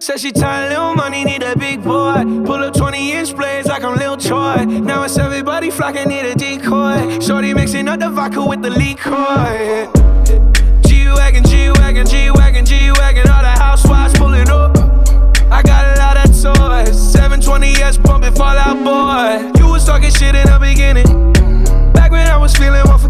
Said she tired, little money, need a big boy. Pull up 20 inch blades like I'm Lil Troy. Now it's everybody flocking, need a decoy. Shorty mixing up the vodka with the liquor. G-Wagen, G Wagon, G-Wagen, G Wagon. All the housewives pulling up. I got a lot of toys. 720S pumping Fall Out Boy. You was talking shit in the beginning. Back when I was feeling unforgiving.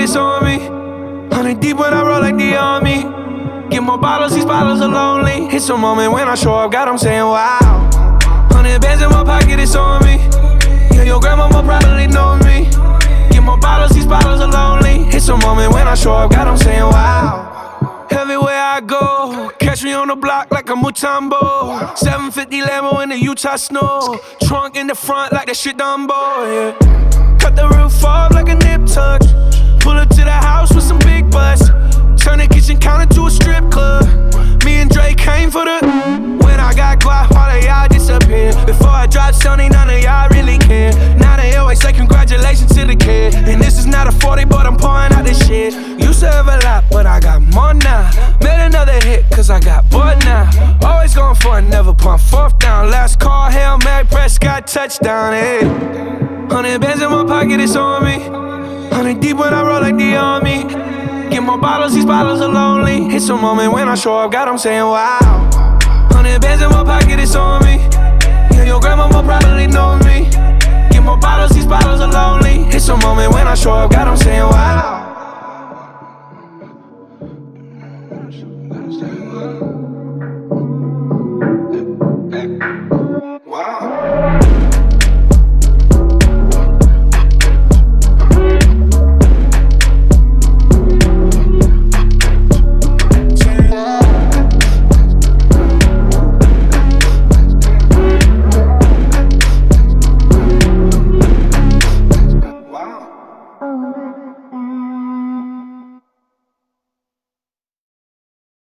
It's on me. Hundred deep when I roll like the army. Get more bottles, these bottles are lonely. It's a moment when I show up, God, I'm saying wow. Hundred bands in my pocket, it's on me. Yeah, your grandma probably know me. Get more bottles, these bottles are lonely. It's a moment when I show up, God, I'm saying wow. Everywhere I go, catch me on the block like a Mutombo. 750 Lambo in the Utah snow. Trunk in the front like that shit Dumbo, yeah. Cut the roof off like a nip tuck. Touchdown. Hundred bands in my pocket, it's on me. Hundred deep when I roll like the army. Get more bottles, these bottles are lonely. It's a moment when I show up, God, I'm saying wow. Hundred bands in my pocket, it's on me. Yeah, your grandma probably know me. Get more bottles, these bottles are lonely. It's a moment when I show up, God, I'm saying wow.